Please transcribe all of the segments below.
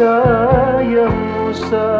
sayangmu sayang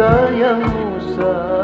Musa ya Musa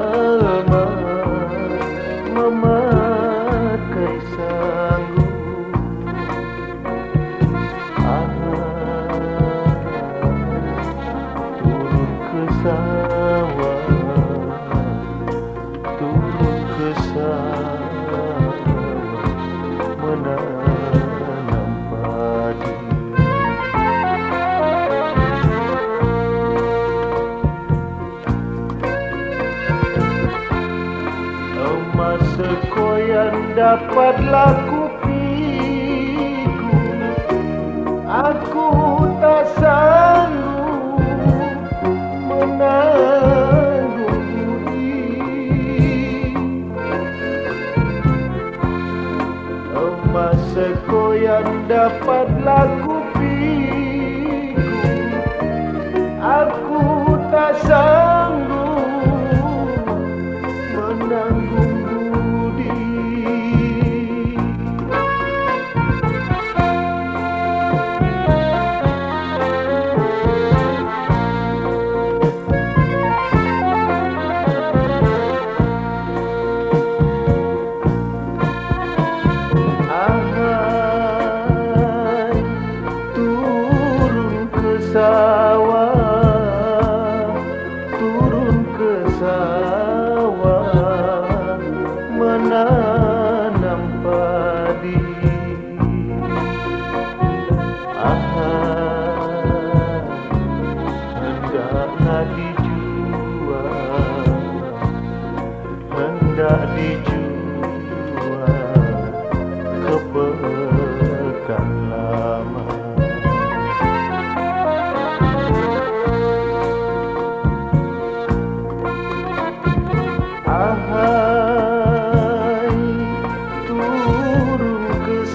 dapatlah kupiku Aku tak sanggup menanggung Emas sekoyan dapatlah kupiku sawah turun ke sawah menanam padi. Ahai hendaklah dijual hendak dijual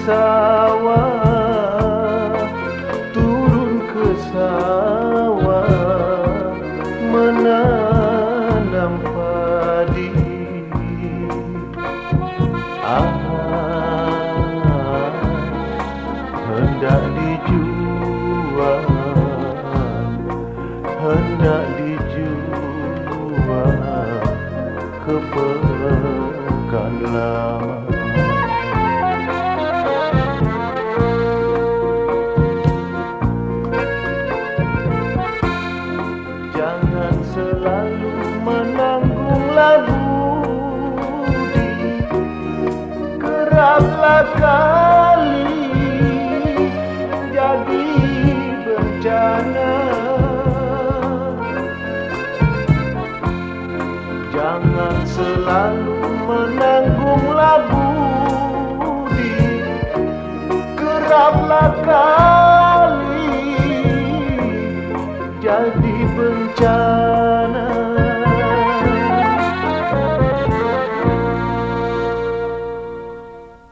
sawah turun ke sawah menanam padi. Ahai hendak dijual hendak dijual ke pekan lama budi Keraplah kali jadi bencana.